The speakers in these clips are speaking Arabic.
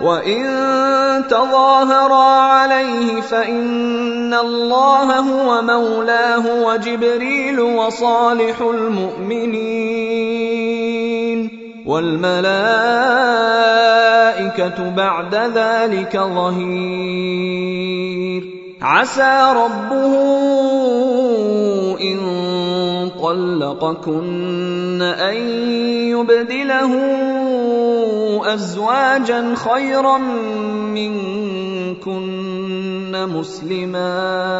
وان تظاهرا عليه فان الله هو مولاه وجبريل وصالح المؤمنين والملائكه بعد ذلك ظهير. عسى ربه ان طلقكن ان يبدله ازواجا خيرا منكن مسلمات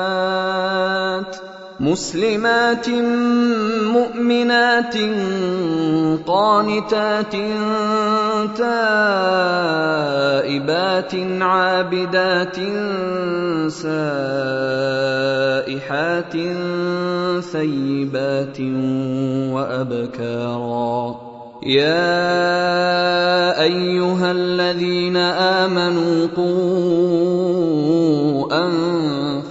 مسلمات مؤمنات قانتات تائبات عابدات سائحات ثيبات وأبكارا. يا أيها الذين آمنوا قوا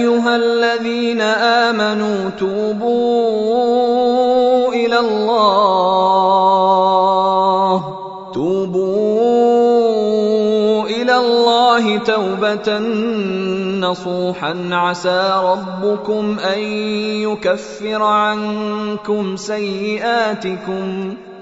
أيها الذين آمنوا توبوا إلى الله. توبوا إلى الله توبة نصوحا. عسى ربكم أن يكفر عنكم سيئاتكم.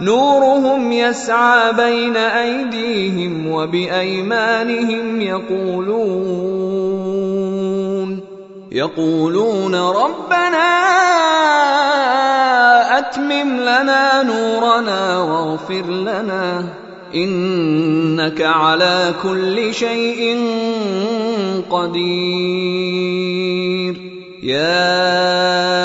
نورهم يسعى بين أيديهم وبأيمانهم يقولون يقولون ربنا أتمم لنا نورنا واغفر لنا إنك على كل شيء قدير يا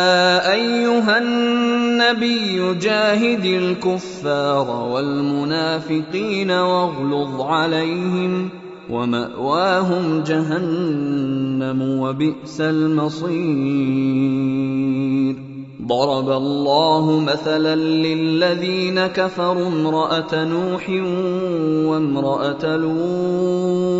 النبي جاهد الكفار والمنافقين واغلظ عليهم ومأواهم جهنم وبئس المصير. ضرب الله مثلا للذين كفروا امرأة نوح وامرأة لوط.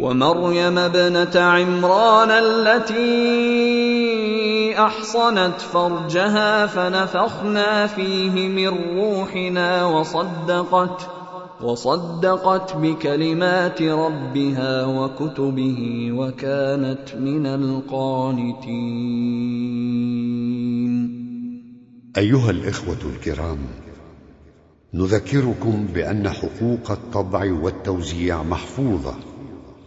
ومريم ابنة عمران التي أحصنت فرجها فنفخنا فيه من روحنا وصدقت وصدقت بكلمات ربها وكتبه وكانت من القانتين. أيها الإخوة الكرام نذكركم بأن حقوق الطبع والتوزيع محفوظة.